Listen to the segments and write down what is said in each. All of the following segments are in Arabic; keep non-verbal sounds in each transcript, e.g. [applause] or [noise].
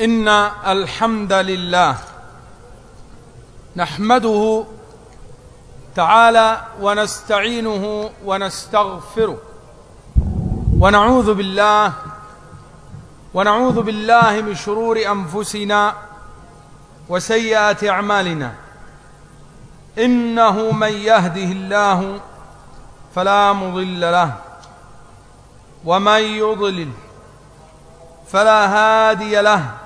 إن الحمد لله نحمده تعالى ونستعينه ونستغفره ونعوذ بالله ونعوذ بالله من شرور أنفسنا وسيئات أعمالنا إنه من يهده الله فلا مضل له ومن يضلل فلا هادي له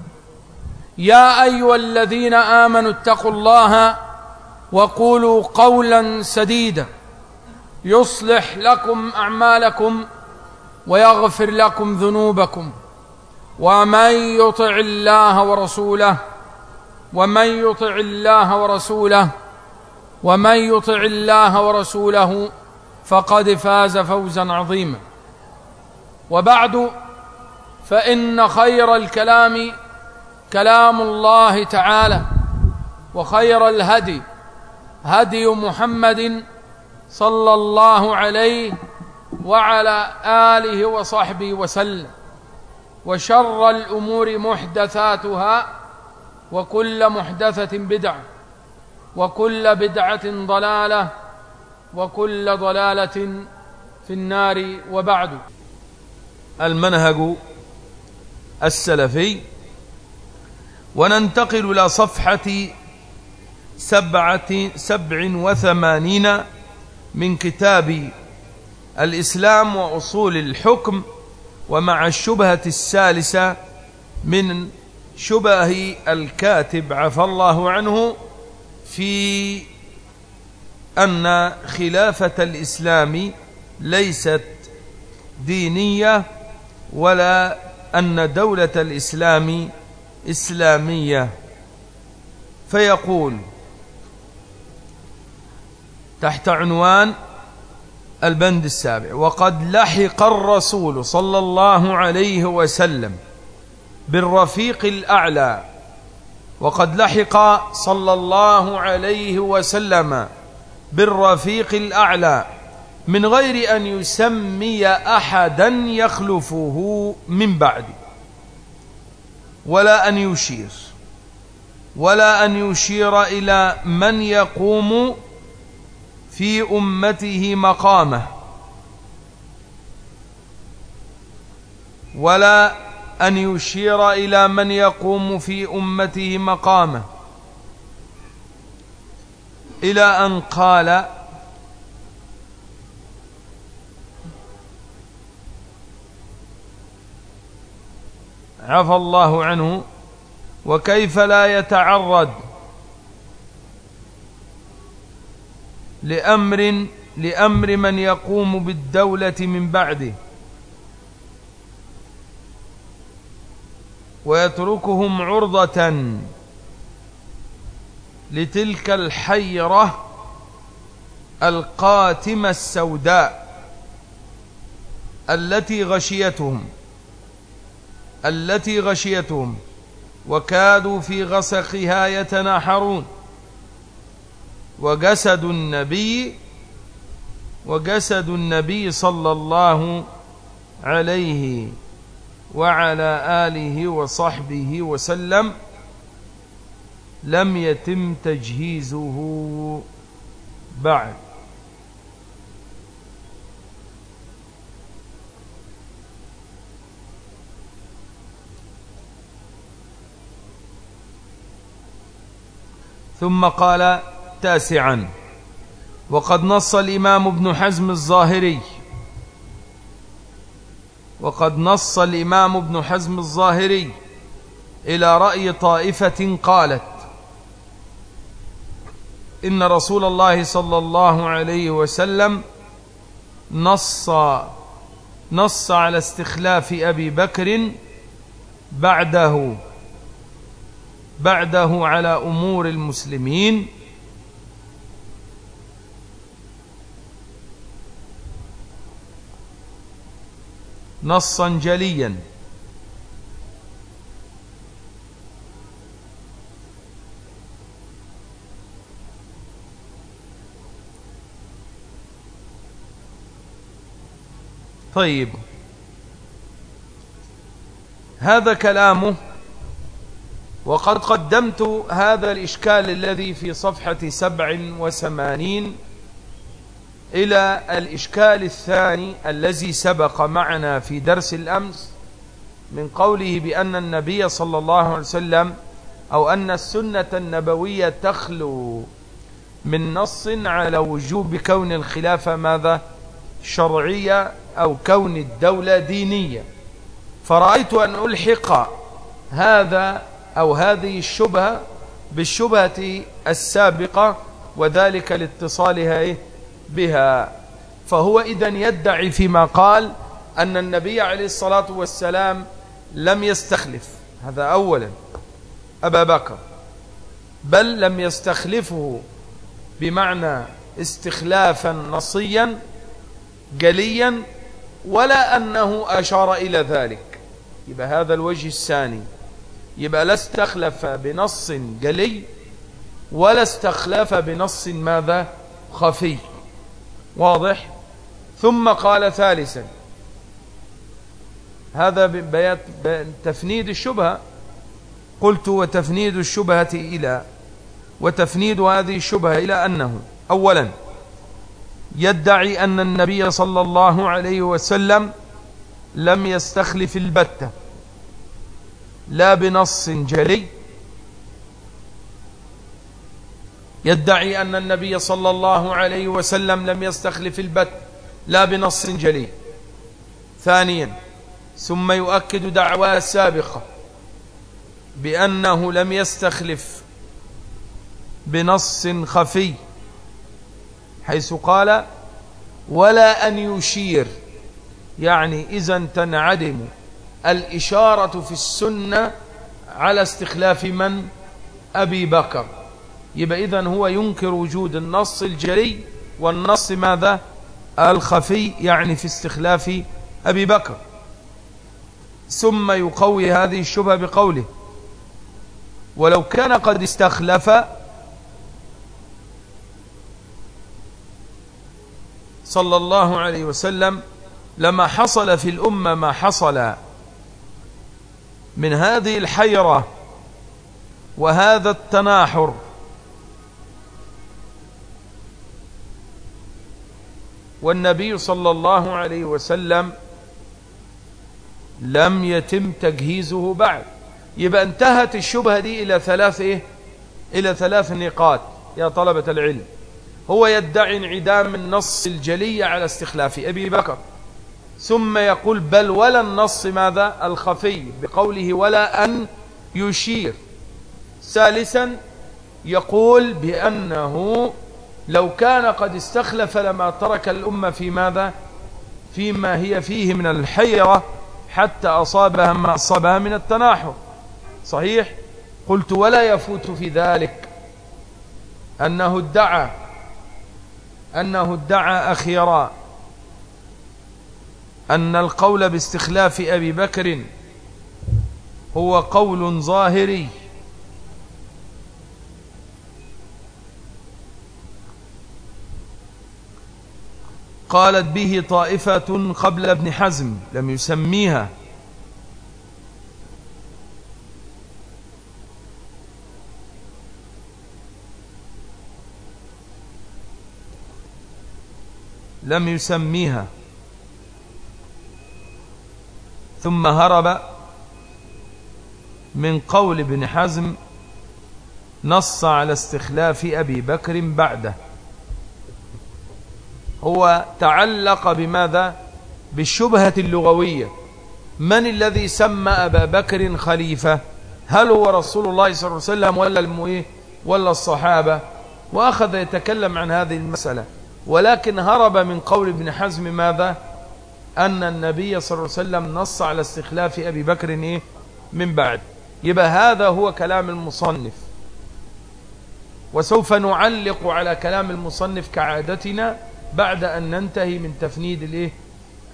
يا أيها الذين آمنوا اتقوا الله وقولوا قولا سديدا. يصلح لكم أعمالكم ويغفر لكم ذنوبكم. ومن يطع الله ورسوله ومن يطع الله ورسوله ومن يطع الله ورسوله فقد فاز فوزا عظيما. وبعد فإن خير الكلام كلام الله تعالى وخير الهدي هدي محمد صلى الله عليه وعلى آله وصحبه وسلم. وشر الأمور محدثاتها وكل محدثة بدعة وكل بدعة ضلالة وكل ضلالة في النار. وبعد. المنهج السلفي وننتقل إلى صفحة سبعة سبع وثمانين من كتاب الإسلام وأصول الحكم ومع الشبهة السالسة من شبه الكاتب عفى الله عنه في أن خلافة الإسلام ليست دينية ولا أن دولة الإسلام إسلامية. فيقول تحت عنوان البند السابع وقد لحق الرسول صلى الله عليه وسلم بالرفيق الأعلى وقد لحق صلى الله عليه وسلم بالرفيق الأعلى من غير أن يسمي أحدا يخلفه من بعده ولا أن يشير ولا أن يشير إلى من يقوم في أمته مقامه ولا أن يشير إلى من يقوم في أمته مقامه. إلى أن قال عفى الله عنه وكيف لا يتعرض لأمر لأمر من يقوم بالدولة من بعده ويتركهم عرضة لتلك الحيرة القاتمة السوداء التي غشيتهم. التي غشيتهم وكادوا في غسقها يتناحرون. وجسد النبي وجسد النبي صلى الله عليه وعلى آله وصحبه وسلم لم يتم تجهيزه بعد. ثم قال تاسعا. وقد نص الإمام ابن حزم الظاهري. وقد نص الإمام ابن حزم الظاهري إلى رأي طائفة قالت إن رسول الله صلى الله عليه وسلم نص نص على استخلاف أبي بكر بعده. بعده على أمور المسلمين. نصا جليا. طيب. هذا كلامه وقد قدمت هذا الإشكال الذي في صفحة سبع وثمانين إلى الإشكال الثاني الذي سبق معنا في درس الأمس من قوله بأن النبي صلى الله عليه وسلم أو أن السنة النبوية تخلو من نص على وجوب كون الخلافة ماذا؟ شرعية أو كون الدولة دينية. فرأيت أن ألحق هذا أو هذه الشبهة بالشبهة السابقة وذلك لاتصالها إيه؟ بها. فهو إذا يدعي فيما قال أن النبي عليه الصلاة والسلام لم يستخلف. هذا أولا. أبا بكر. بل لم يستخلفه بمعنى استخلافا نصيا جليا ولا أنه أشار إلى ذلك. يبقى هذا الوجه الثاني. يبقى لا استخلف بنص جلي ولا استخلف بنص ماذا؟ خفي. واضح؟ ثم قال ثالثا. هذا بيات تفنيد الشبهة. قلت وتفنيد الشبهة إلى وتفنيد هذه الشبهة إلى أنه أولا يدعي أن النبي صلى الله عليه وسلم لم يستخلف البتة. لا بنص جلي. يدعي أن النبي صلى الله عليه وسلم لم يستخلف البت. لا بنص جلي. ثانيا ثم يؤكد دعواه السابقة بأنه لم يستخلف بنص خفي حيث قال ولا أن يشير. يعني إذا تنعدم. الإشارة في السنة على استخلاف من؟ أبي بكر. يبقى إذن هو ينكر وجود النص الجلي والنص ماذا؟ الخفي يعني في استخلاف أبي بكر. ثم يقوي هذه الشبهة بقوله ولو كان قد استخلف صلى الله عليه وسلم لما حصل في الأمة ما حصل من هذه الحيرة وهذا التناحر. والنبي صلى الله عليه وسلم لم يتم تجهيزه بعد. يبقى انتهت الشبهة دي إلى ثلاث إيه؟ إلى ثلاث نقاط يا طلبة العلم. هو يدعي انعدام النص الجلي على استخلاف أبي بكر. ثم يقول بل ولا النص ماذا؟ الخفي بقوله ولا أن يشير. ثالثا يقول بأنه لو كان قد استخلف لما ترك الأمة في ماذا؟ فيما هي فيه من الحيرة حتى أصابها ما أصابها من التناحر. صحيح؟ قلت ولا يفوت في ذلك. أنه ادعى أنه ادعى أخيرا. أن القول باستخلاف أبي بكر هو قول ظاهري. قالت به طائفة قبل ابن حزم لم يسميها. لم يسميها. ثم هرب من قول ابن حزم نص على استخلاف أبي بكر بعده. هو تعلق بماذا؟ بالشبهة اللغوية. من الذي سمى أبا بكر خليفة؟ هل هو رسول الله صلى الله عليه وسلم ولا المؤيه ولا الصحابة؟ وأخذ يتكلم عن هذه المسألة. ولكن هرب من قول ابن حزم ماذا؟ أن النبي صلى الله عليه وسلم نص على استخلاف أبي بكر إيه؟ من بعد. يبقى هذا هو كلام المصنف. وسوف نعلق على كلام المصنف كعادتنا بعد أن ننتهي من تفنيد الإيه؟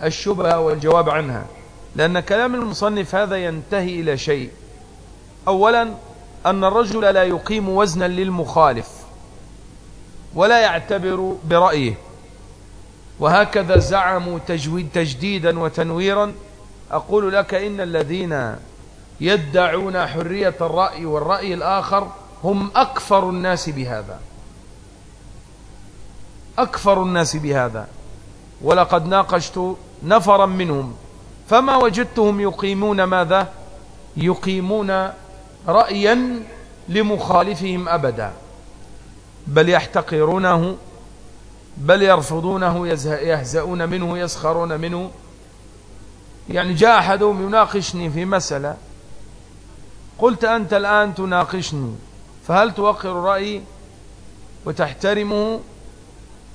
الشبهة والجواب عنها. لأن كلام المصنف هذا ينتهي إلى شيء. أولا أن الرجل لا يقيم وزنا للمخالف ولا يعتبر برأيه. وهكذا زعموا تجويد تجديدا وتنويرا. أقول لك إن الذين يدعون حرية الرأي والرأي الآخر هم أكثر الناس بهذا. أكثر الناس بهذا. ولقد ناقشت نفرا منهم. فما وجدتهم يقيمون ماذا؟ يقيمون رأيا لمخالفهم أبدا. بل يحتقرونه بل يرفضونه يهزؤون منه يسخرون منه. يعني جاء أحدهم يناقشني في مسألة. قلت أنت الآن تناقشني فهل توقر رأيي؟ وتحترمه؟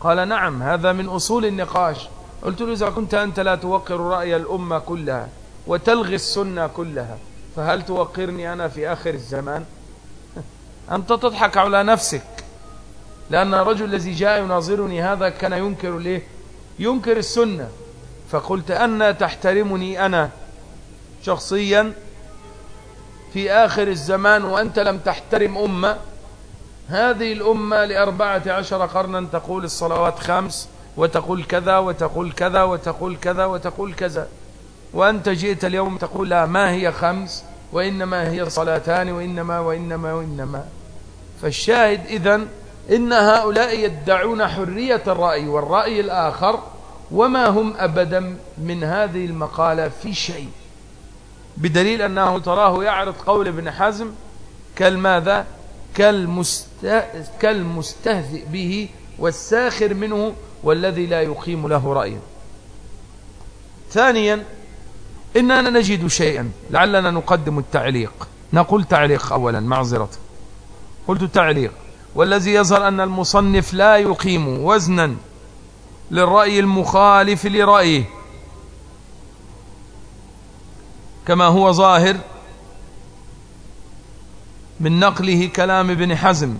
قال نعم هذا من أصول النقاش. قلت له إذا كنت أنت لا توقر رأي الأمة كلها وتلغي السنة كلها فهل توقرني أنا في آخر الزمان؟ [laughs] أنت تضحك على نفسك. لأن الرجل الذي جاء يناظرني هذا كان ينكر ليه؟ ينكر السنة. فقلت أن تحترمني أنا شخصيا في آخر الزمان وأنت لم تحترم أمة. هذه الأمة لأربعة عشر قرنا تقول الصلوات خمس وتقول كذا وتقول كذا وتقول كذا وتقول كذا. وأنت جئت اليوم تقول لا ما هي خمس؟ وإنما هي صلاتان وإنما وإنما وإنما. فالشاهد إذن إن هؤلاء يدعون حرية الرأي والرأي الآخر وما هم أبدا من هذه المقالة في شيء. بدليل أنه تراه يعرض قول ابن حزم كالماذا؟ كالمستهزئ به والساخر منه والذي لا يقيم له رأيا ثانيا إننا نجد شيئا لعلنا نقدم التعليق. نقول تعليق أولا معذرة. قلت تعليق. والذي يظهر أن المصنف لا يقيم وزنا للرأي المخالف لرأيه كما هو ظاهر من نقله كلام ابن حزم.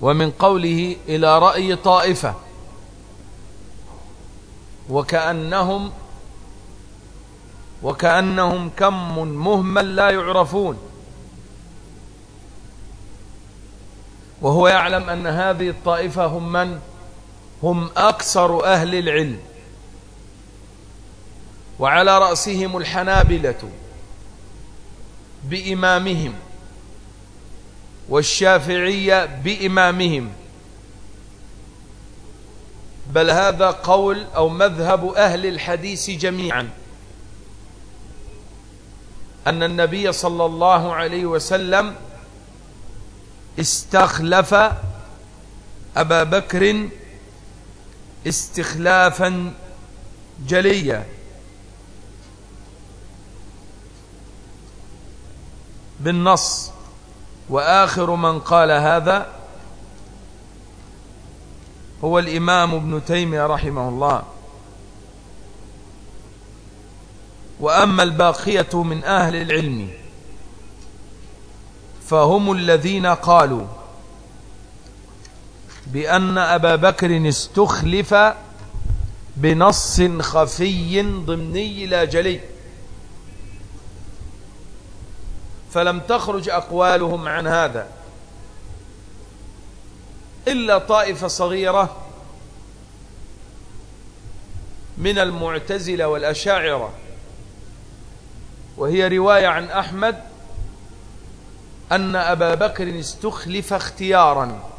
ومن قوله إلى رأي طائفة وكأنهم وكأنهم كم مهمل لا يعرفون. وهو يعلم أن هذه الطائفة هم من؟ هم أكثر أهل العلم. وعلى رأسهم الحنابلة بإمامهم والشافعية بإمامهم. بل هذا قول أو مذهب أهل الحديث جميعا. أن النبي صلى الله عليه وسلم استخلف أبا بكر استخلافا جليا. بالنص. وآخر من قال هذا هو الإمام ابن تيمية رحمه الله. وأما الباقية من أهل العلم فهم الذين قالوا بأن أبا بكر استخلف بنص خفي ضمني لا جلي. فلم تخرج أقوالهم عن هذا إلا طائفة صغيرة من المعتزلة والأشاعرة. وهي رواية عن أحمد أن أبا بكر استخلف اختيارا.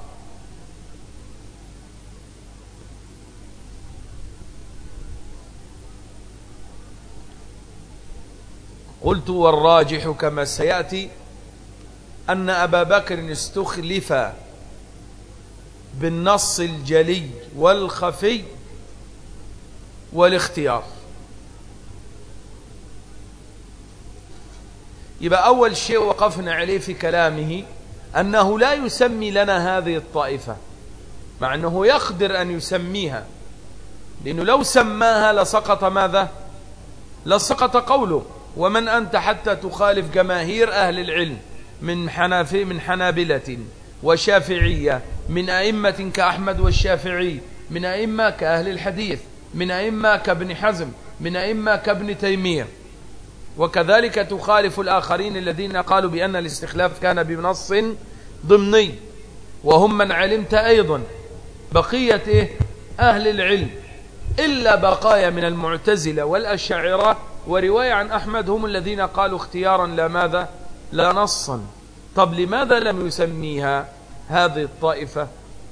قلت والراجح كما سيأتي أن أبا بكر استخلف بالنص الجلي والخفي والاختيار. يبقى أول شيء وقفنا عليه في كلامه أنه لا يسمي لنا هذه الطائفة مع أنه يقدر أن يسميها لأنه لو سماها لسقط ماذا؟ لسقط قوله ومن أنت حتى تخالف جماهير أهل العلم من حنافي من حنابلة وشافعية من أئمة كأحمد والشافعي من أئمة كأهل الحديث من أئمة كابن حزم من أئمة كابن تيمية. وكذلك تخالف الآخرين الذين قالوا بأن الاستخلاف كان بنص ضمني. وهم من علمت أيضا بقية؟ أهل العلم إلا بقايا من المعتزلة والأشاعرة. ورواية عن أحمد هم الذين قالوا اختيارا لا ماذا؟ لا نصا. طب لماذا لم يسميها هذه الطائفة؟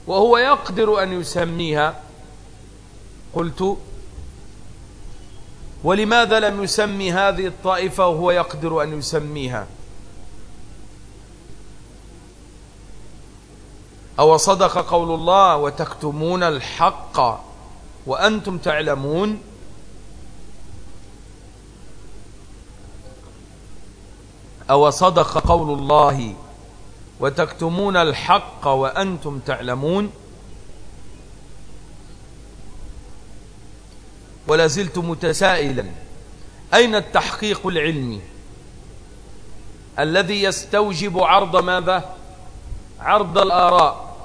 وهو يقدر أن يسميها؟ قلت ولماذا لم يسمي هذه الطائفة وهو يقدر أن يسميها؟ أو صدق قول الله وتكتمون الحق وأنتم تعلمون؟ أو صدق قول الله وتكتمون الحق وأنتم تعلمون؟ ولا زلت متسائلا. أين التحقيق العلمي؟ الذي يستوجب عرض ماذا؟ عرض الآراء.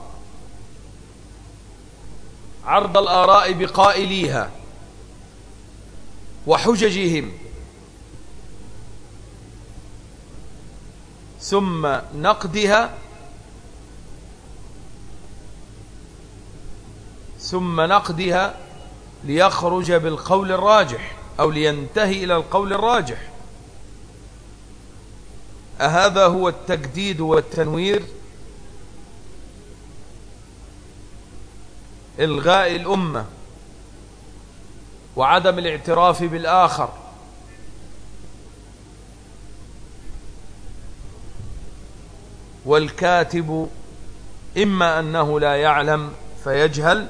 عرض الآراء بقائليها وحججهم. ثم نقدها. ثم نقدها. ليخرج بالقول الراجح أو لينتهي إلى القول الراجح. أهذا هو التجديد والتنوير. إلغاء الأمة وعدم الاعتراف بالآخر. والكاتب إما أنه لا يعلم فيجهل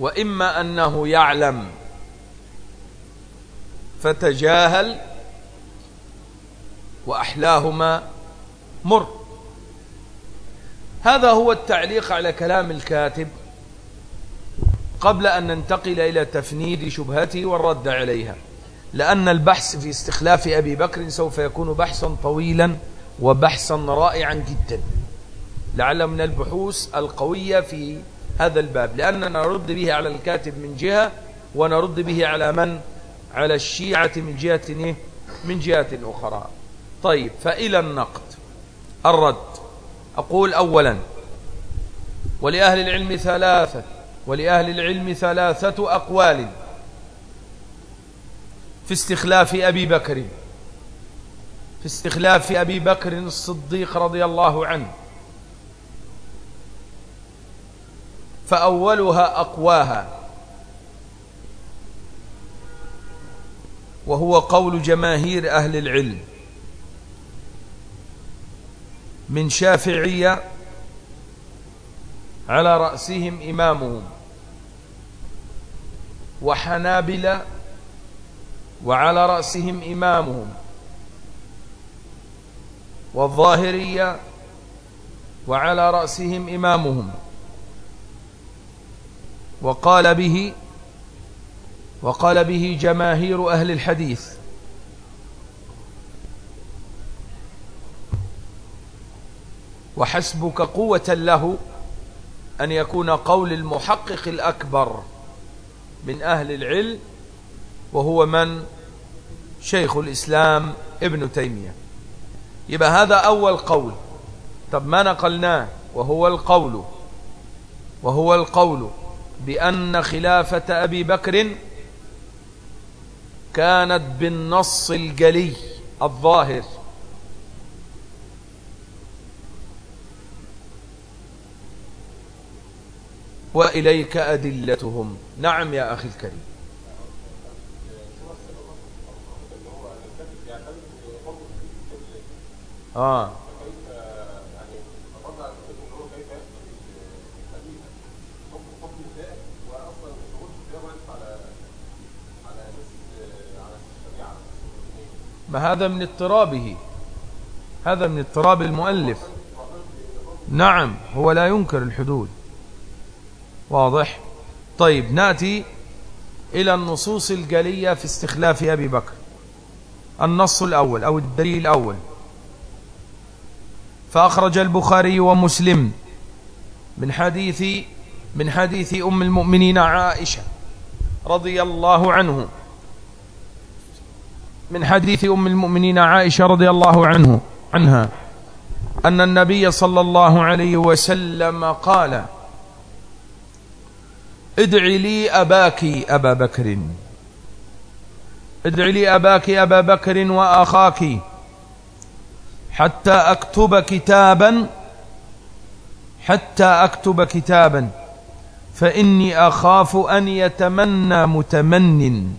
وإما أنه يعلم. فتجاهل وأحلاهما مر. هذا هو التعليق على كلام الكاتب قبل أن ننتقل إلى تفنيد شبهته والرد عليها. لأن البحث في استخلاف أبي بكر سوف يكون بحثا طويلا وبحثا رائعا جدا. لعل من البحوث القوية في هذا الباب لأننا نرد به على الكاتب من جهة ونرد به على من؟ على الشيعة من جهة إيه؟ من جهة أخرى. طيب فإلى النقد. الرد. أقول أولا ولأهل العلم ثلاثة ولأهل العلم ثلاثة أقوال في استخلاف أبي بكر. في استخلاف أبي بكر الصديق رضي الله عنه. فأولها أقواها. وهو قول جماهير أهل العلم. من شافعية على رأسهم إمامهم. وحنابلة وعلى رأسهم إمامهم. والظاهرية وعلى رأسهم إمامهم. وقال به وقال به جماهير أهل الحديث. وحسبك قوة له أن يكون قول المحقق الأكبر من أهل العلم وهو من؟ شيخ الإسلام ابن تيمية. يبقى هذا أول قول. طب ما نقلناه؟ وهو القول. وهو القول. بأن خلافة أبي بكر كانت بالنص الجلي الظاهر. وإليك أدلتهم. نعم يا أخي الكريم. آه. ما هذا من اضطرابه؟ هذا من اضطراب المؤلف. نعم هو لا ينكر الحدود. واضح؟ طيب نأتي إلى النصوص الجلية في استخلاف أبي بكر. النص الأول أو الدليل الأول. فأخرج البخاري ومسلم من حديث من حديث أم المؤمنين عائشة رضي الله عنه. من حديث أم المؤمنين عائشة رضي الله عنه عنها أن النبي صلى الله عليه وسلم قال ادع لي أباك أبا بكر. ادع لي أباك أبا بكر وأخاك حتى أكتب كتابا حتى أكتب كتابا فإني أخاف أن يتمنى متمن.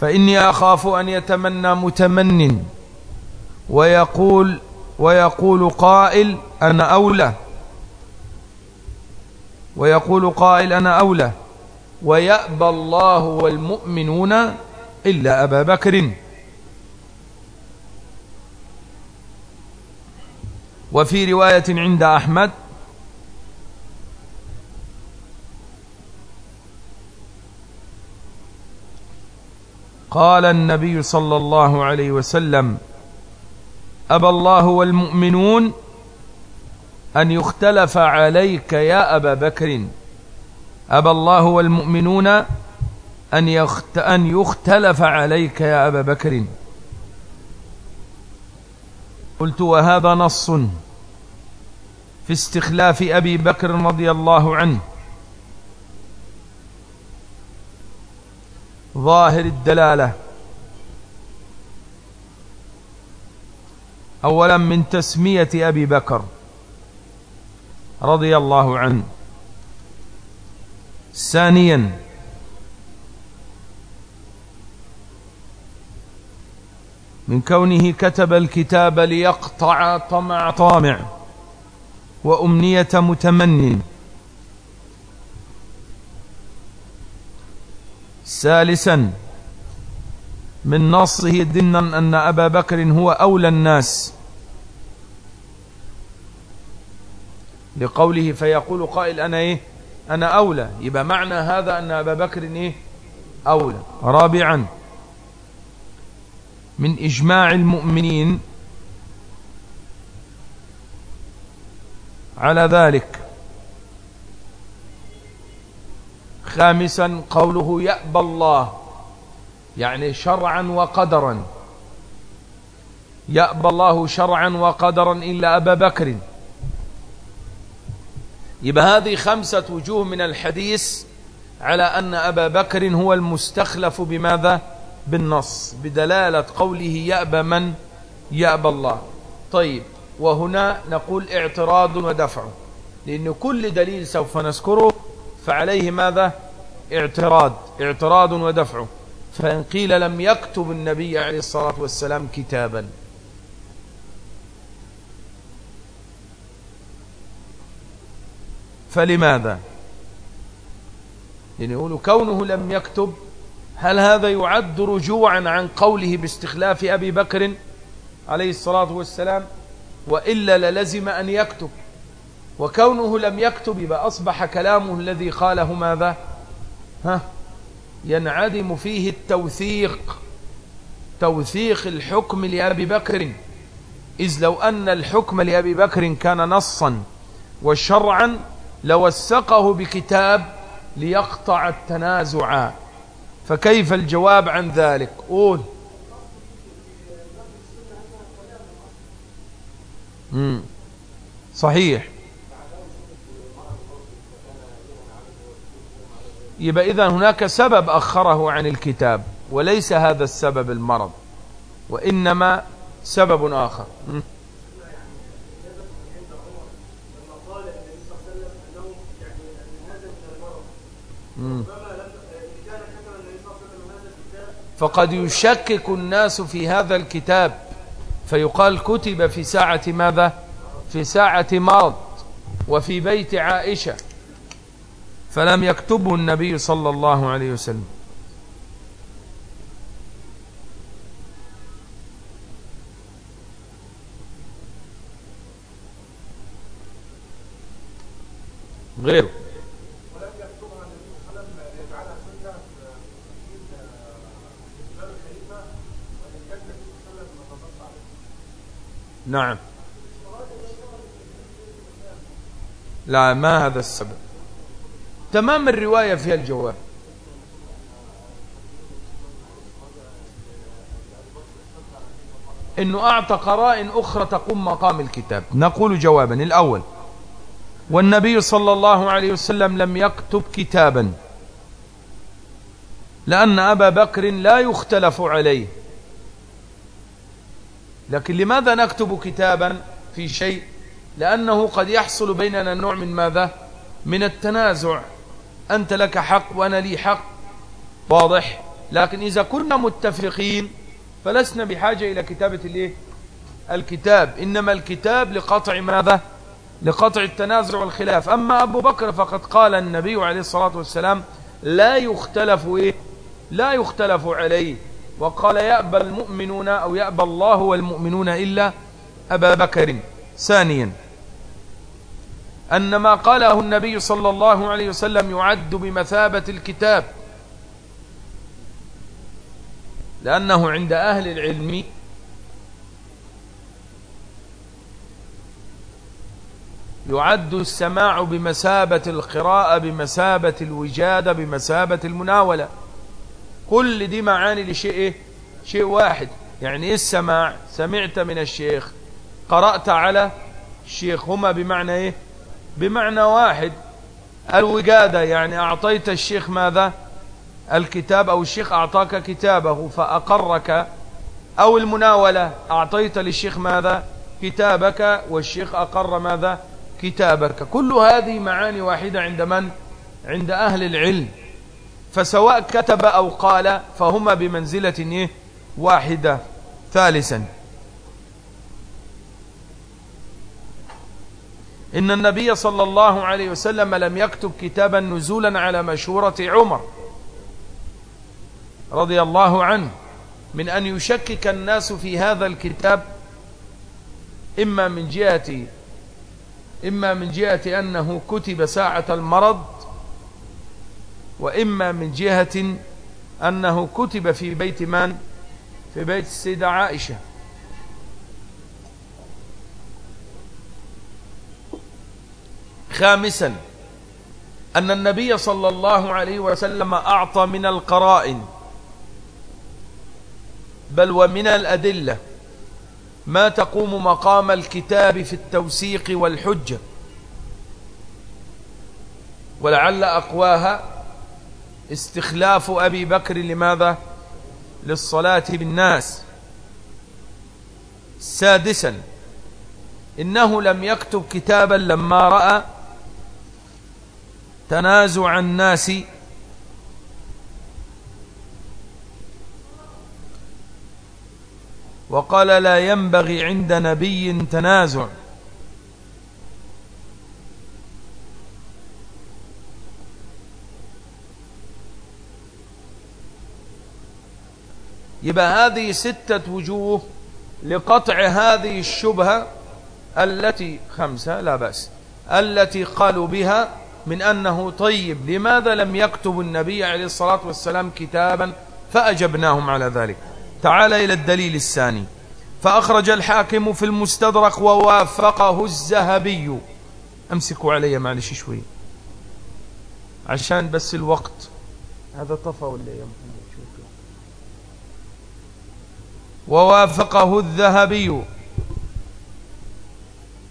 فإني أخاف أن يتمنى متمن ويقول ويقول قائل أنا أولى ويقول قائل أنا أولى ويأبى الله والمؤمنون إلا أبا بكر وفي رواية عند أحمد قال النبي صلى الله عليه وسلم أبى الله والمؤمنون أن يختلف عليك يا أبا بكر. أبى الله والمؤمنون أن, يخت أن يختلف عليك يا أبا بكر. قلت وهذا نص في استخلاف أبي بكر رضي الله عنه. ظاهر الدلالة. أولا من تسمية أبي بكر رضي الله عنه. ثانيا من كونه كتب الكتاب ليقطع طمع طامع وأمنية متمن ثالثا من نصه ضمنا أن أبا بكر هو أولى الناس. لقوله فيقول قائل أنا إيه؟ أنا أولى. يبقى معنى هذا أن أبا بكر إيه؟ أولى. رابعا من إجماع المؤمنين على ذلك. خامسا قوله يأبى الله يعني شرعا وقدرا. يأبى الله شرعا وقدرا إلا أبا بكر. يبقى هذه خمسة وجوه من الحديث على أن أبا بكر هو المستخلف بماذا؟ بالنص بدلالة قوله يأبى من؟ يأبى الله. طيب وهنا نقول اعتراض ودفع لأن كل دليل سوف نذكره فعليه ماذا؟ اعتراض اعتراض ودفع. فإن قيل لم يكتب النبي عليه الصلاة والسلام كتابا. فلماذا؟ يعني يقول كونه لم يكتب هل هذا يعد رجوعا عن قوله باستخلاف أبي بكر عليه الصلاة والسلام؟ وإلا للزم أن يكتب. وكونه لم يكتب يبقى أصبح كلامه الذي قاله ماذا؟ ينعدم فيه التوثيق توثيق الحكم لأبي بكر. إذ لو أن الحكم لأبي بكر كان نصا وشرعا لوثقه بكتاب ليقطع التنازع. فكيف الجواب عن ذلك؟ قول. صحيح. يبقى إذا هناك سبب أخره عن الكتاب وليس هذا السبب المرض وإنما سبب آخر. فقد يشكك الناس في هذا الكتاب فيقال كتب في ساعة ماذا؟ في ساعة مرض وفي بيت عائشة. فلم يكتبه النبي صلى الله عليه وسلم. غيره. نعم. لا ما هذا السبب؟ تمام الرواية فيها الجواب. إنه أعطى قرائن أخرى تقوم مقام الكتاب. نقول جوابا. الأول والنبي صلى الله عليه وسلم لم يكتب كتابا لأن أبا بكر لا يختلف عليه. لكن لماذا نكتب كتابا في شيء؟ لأنه قد يحصل بيننا نوع من ماذا؟ من التنازع. أنت لك حق وأنا لي حق. واضح؟ لكن إذا كنا متفقين فلسنا بحاجة إلى كتابة الإيه؟ الكتاب. إنما الكتاب لقطع ماذا؟ لقطع التنازع والخلاف. أما أبو بكر فقد قال النبي عليه الصلاة والسلام لا يختلف إيه؟ لا يختلف عليه. وقال يأبى المؤمنون أو يأبى الله والمؤمنون إلا أبا بكر. ثانيا أن ما قاله النبي صلى الله عليه وسلم يعد بمثابة الكتاب. لأنه عند أهل العلم يعد السماع بمثابة القراءة بمثابة الوجادة بمثابة المناولة. كل دي معاني لشيء إيه؟ شيء واحد. يعني إيه السماع؟ سمعت من الشيخ قرأت على الشيخ هما بمعنى إيه؟ بمعنى واحد الوجادة يعني أعطيت الشيخ ماذا؟ الكتاب أو الشيخ أعطاك كتابه فأقرك أو المناولة أعطيت للشيخ ماذا؟ كتابك والشيخ أقر ماذا؟ كتابك. كل هذه معاني واحدة عند من؟ عند أهل العلم. فسواء كتب أو قال فهما بمنزلة إيه؟ واحدة. ثالثا إن النبي صلى الله عليه وسلم لم يكتب كتابا نزولا على مشورة عمر رضي الله عنه من أن يشكك الناس في هذا الكتاب إما من جهة إما من جهة أنه كتب ساعة المرض وإما من جهة أنه كتب في بيت من؟ في بيت السيدة عائشة. خامسا أن النبي صلى الله عليه وسلم أعطى من القرائن بل ومن الأدلة ما تقوم مقام الكتاب في التوسيق والحجة ولعل أقواها استخلاف أبي بكر لماذا؟ للصلاة بالناس. سادسا إنه لم يكتب كتابا لما رأى تنازع الناس. وقال لا ينبغي عند نبي تنازع. يبقى هذه ستة وجوه لقطع هذه الشبهة التي خمسة لا بأس التي قالوا بها من أنه طيب لماذا لم يكتب النبي عليه الصلاة والسلام كتابا فأجبناهم على ذلك؟ تعال إلى الدليل الثاني. فأخرج الحاكم في المستدرك ووافقه الزهبي أمسكوا علي معلش شوي. عشان بس الوقت. هذا طفى ولا يا محمد ووافقه الذهبي.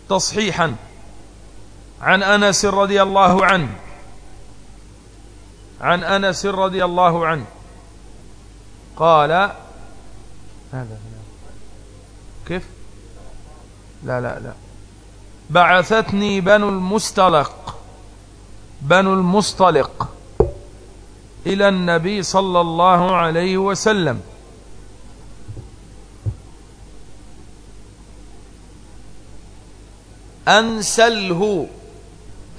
تصحيحا. عن أنس رضي الله عنه. عن أنس رضي الله عنه. قال هذا كيف؟ لا لا لا. بعثتني بنو المستلق. بنو المصطلق إلى النبي صلى الله عليه وسلم. أنسله.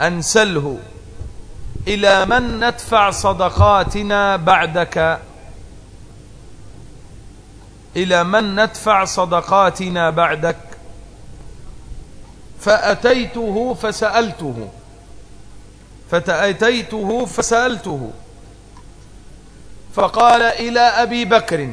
أنسله. إلى من ندفع صدقاتنا بعدك؟ إلى من ندفع صدقاتنا بعدك؟ فأتيته فسألته. فأتيته فسألته. فقال إلى أبي بكر.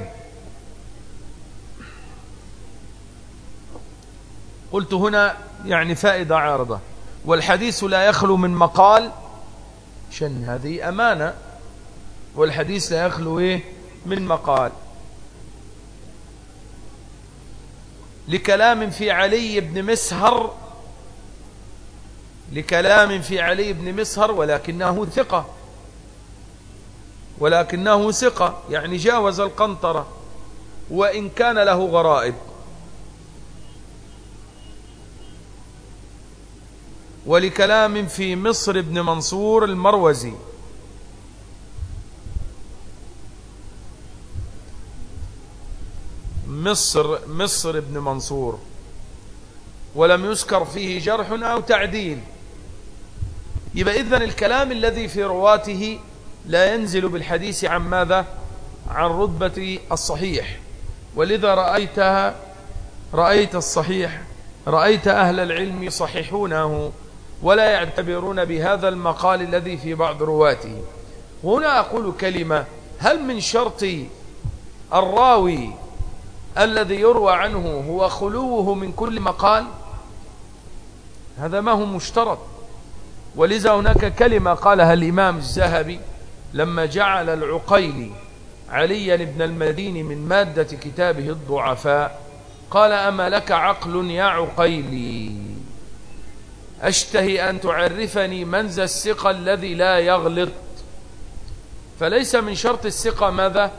قلت هنا يعني فائدة عارضة. والحديث لا يخلو من مقال. شن هذه؟ أمانة. والحديث لا يخلو إيه؟ من مقال. لكلام في علي بن مسهر لكلام في علي بن مسهر ولكنه ثقة. ولكنه ثقة يعني جاوز القنطرة. وإن كان له غرائب. ولكلام في مصر بن منصور المروزي. مصر مصر بن منصور. ولم يذكر فيه جرح أو تعديل. يبقى إذن الكلام الذي في رواته لا ينزل بالحديث عن ماذا؟ عن رتبة الصحيح. ولذا رأيتها رأيت الصحيح رأيت أهل العلم يصححونه. ولا يعتبرون بهذا المقال الذي في بعض رواته. هنا أقول كلمة هل من شرط الراوي الذي يروى عنه هو خلوه من كل مقال؟ هذا ما هو مشترط. ولذا هناك كلمة قالها الإمام الزهبي لما جعل العقيلي عليا بن المدين من مادة كتابه الضعفاء قال أما لك عقل يا عقيلي؟ أشتهي أن تعرفني منزى الثقة الذي لا يغلط. فليس من شرط الثقة ماذا؟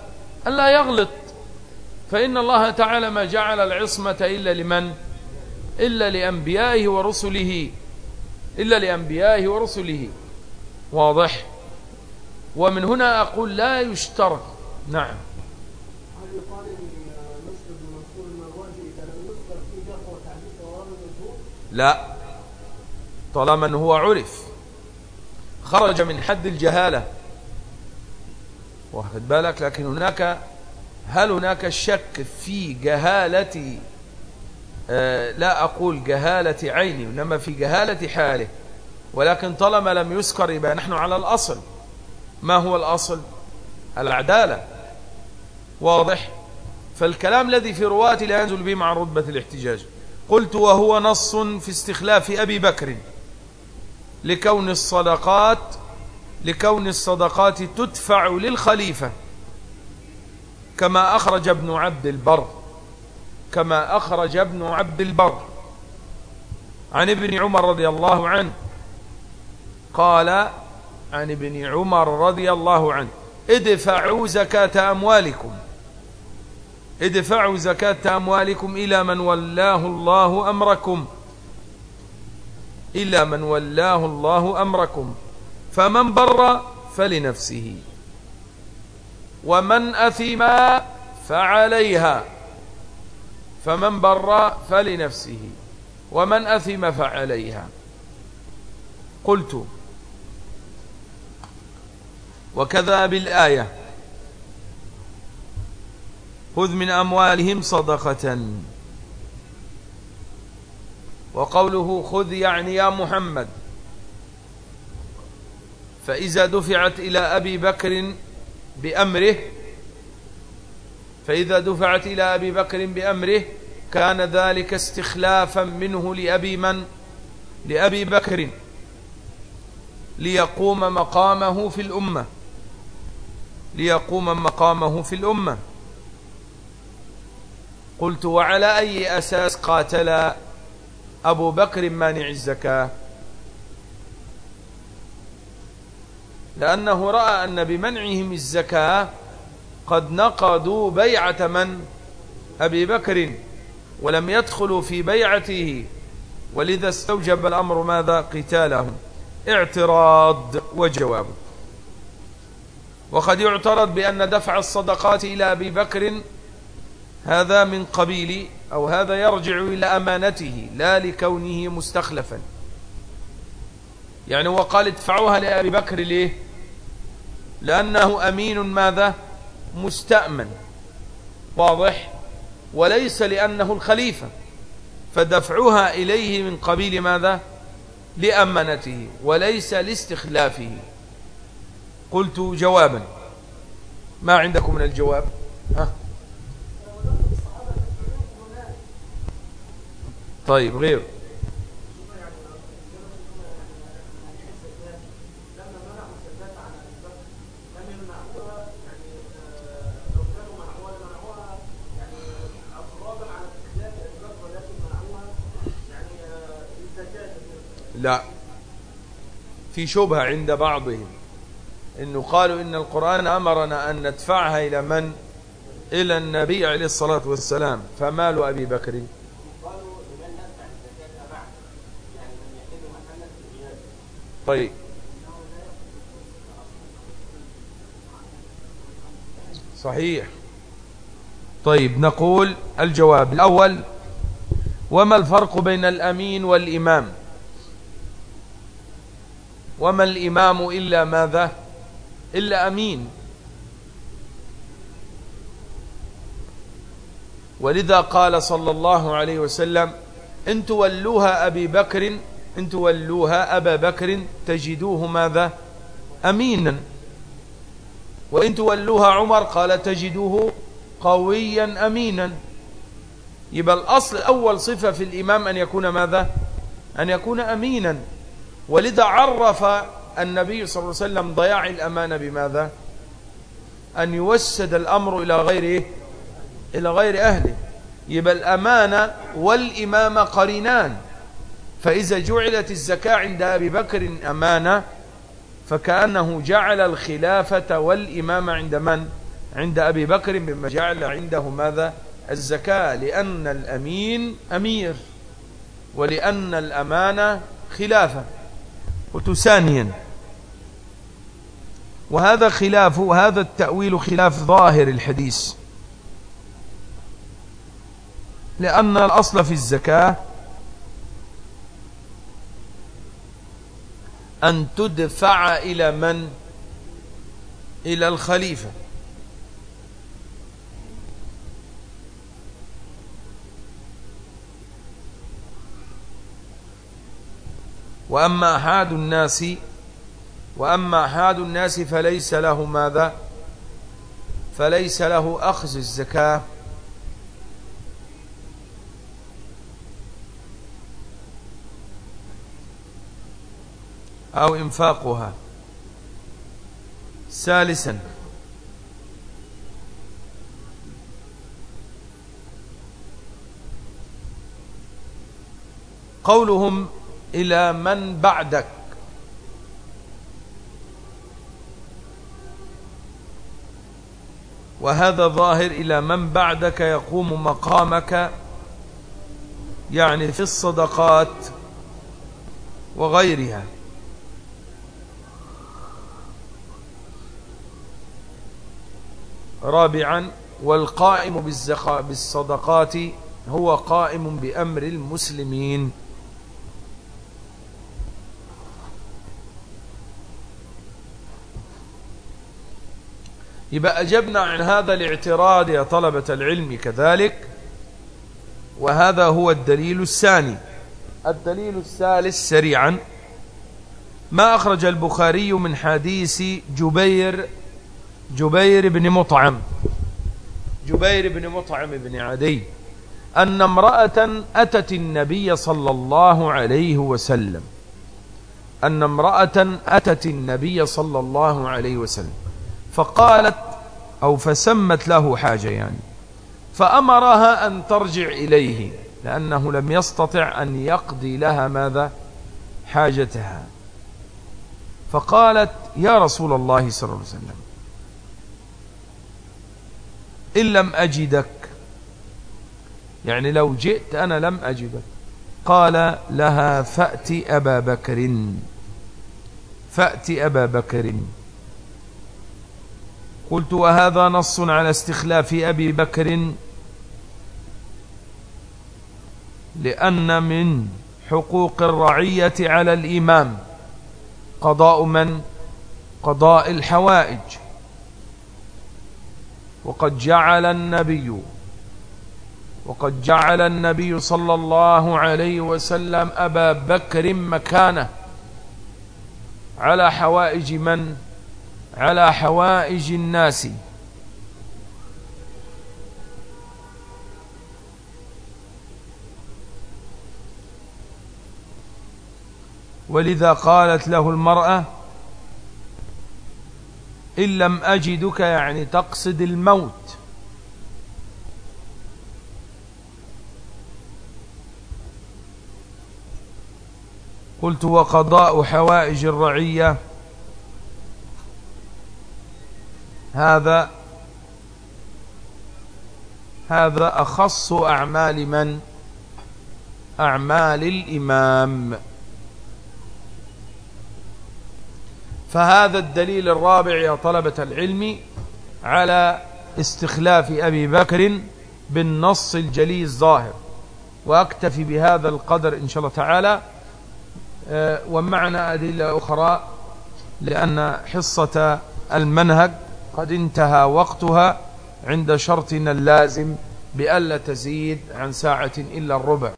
أن لا يغلط. فإن الله تعالى ما جعل العصمة إلا لمن؟ إلا لأنبيائه ورسله. إلا لأنبيائه ورسله. واضح؟ ومن هنا أقول لا يشترط. نعم. لا. طالما أنه هو عرف. خرج من حد الجهالة. واخد بالك؟ لكن هناك هل هناك شك في جهالة؟ آه لا أقول جهالة عيني إنما في جهالة حاله. ولكن طالما لم يذكر يبقى نحن على الأصل. ما هو الأصل؟ العدالة. واضح؟ فالكلام الذي في رواته لا ينزل به مع رتبة الاحتجاج. قلت وهو نص في استخلاف أبي بكر. لكون الصدقات لكون الصدقات تدفع للخليفة. كما أخرج ابن عبد البر كما أخرج ابن عبد البر. عن ابن عمر رضي الله عنه قال عن ابن عمر رضي الله عنه ادفعوا زكاة أموالكم. ادفعوا زكاة أموالكم إلى من ولاه الله أمركم. إلا من ولاه الله أمركم فمن بر فلنفسه ومن أثم فعليها فمن بر فلنفسه ومن أثم فعليها. قلت وكذا بالآية خذ من أموالهم صدقة. وقوله خذ يعني يا محمد. فإذا دفعت إلى أبي بكر بأمره فإذا دفعت إلى أبي بكر بأمره كان ذلك استخلافا منه لأبي من؟ لأبي بكر ليقوم مقامه في الأمة. ليقوم مقامه في الأمة. قلت وعلى أي أساس قاتل أبو بكر مانع الزكاة. لأنه رأى أن بمنعهم الزكاة قد نقضوا بيعة من؟ أبي بكر ولم يدخلوا في بيعته. ولذا استوجب الأمر ماذا؟ قتالهم. اعتراض وجواب. وقد يعترض بأن دفع الصدقات إلى أبي بكر هذا من قبيل أو هذا يرجع إلى أمانته لا لكونه مستخلفا. يعني هو قال ادفعوها لأبي بكر ليه؟ لأنه أمين ماذا؟ مستأمن. واضح؟ وليس لأنه الخليفة. فدفعها إليه من قبيل ماذا؟ لأمنته وليس لاستخلافه. قلت جوابا. ما عندكم من الجواب؟ ها؟ طيب غير. لا. في شبهة عند بعضهم إنه قالوا إن القرآن أمرنا أن ندفعها إلى من؟ إلى النبي عليه الصلاة والسلام. فمال أبي بكر؟ طيب. صحيح. طيب نقول الجواب الأول وما الفرق بين الأمين والإمام؟ وما الإمام إلا ماذا؟ إلا أمين. ولذا قال صلى الله عليه وسلم إن تولوها أبي بكر إن تولوها أبا بكر تجدوه ماذا؟ أمينا. وإن تولوها عمر قال تجدوه قويا أمينا. يبقى الأصل أول صفة في الإمام أن يكون ماذا؟ أن يكون أمينا. ولذا عرف النبي صلى الله عليه وسلم ضياع الأمانة بماذا؟ أن يوسد الأمر إلى غيره إلى غير أهله. يبقى الأمانة والإمامة قرينان. فإذا جعلت الزكاة عند أبي بكر أمانة فكأنه جعل الخلافة والإمامة عند من؟ عند أبي بكر مما جعل عنده ماذا؟ الزكاة لأن الأمين أمير ولأن الأمانة خلافة قلت ثانيا وهذا خلاف هذا التأويل خلاف ظاهر الحديث لأن الأصل في الزكاة أن تدفع إلى من؟ إلى الخليفة. وأما أحد الناس وأما أحد الناس فليس له ماذا؟ فليس له أخذ الزكاة. أو إنفاقها. ثالثا. قولهم إلى من بعدك. وهذا ظاهر إلى من بعدك يقوم مقامك يعني في الصدقات وغيرها. رابعا والقائم بالصدقات هو قائم بأمر المسلمين. يبقى أجبنا عن هذا الاعتراض يا طلبة العلم كذلك. وهذا هو الدليل الثاني. الدليل الثالث سريعا. ما أخرج البخاري من حديث جبير جبير بن مطعم جبير بن مطعم بن عدي أن امرأة أتت النبي صلى الله عليه وسلم أن امرأة أتت النبي صلى الله عليه وسلم فقالت أو فسمت له حاجة يعني فأمرها أن ترجع إليه لأنه لم يستطع أن يقضي لها ماذا؟ حاجتها. فقالت يا رسول الله صلى الله عليه وسلم إن لم أجدك. يعني لو جئت أنا لم أجدك. قال لها فأت أبا بكر. فأت أبا بكر. قلت وهذا نص على استخلاف أبي بكر. لأن من حقوق الرعية على الإمام. قضاء من؟ قضاء الحوائج. وقد جعل النبي وقد جعل النبي صلى الله عليه وسلم أبا بكر مكانه على حوائج من؟ على حوائج الناس. ولذا قالت له المرأة إن لم أجدك يعني تقصد الموت. قلت وقضاء حوائج الرعية. هذا هذا أخص أعمال من؟ أعمال الإمام. فهذا الدليل الرابع يا طلبة العلم على استخلاف أبي بكر بالنص الجلي الظاهر. وأكتفي بهذا القدر إن شاء الله تعالى. آه، ومعنا أدلة أخرى لأن حصة المنهج قد انتهى وقتها عند شرطنا اللازم بألا تزيد عن ساعة إلا الربع.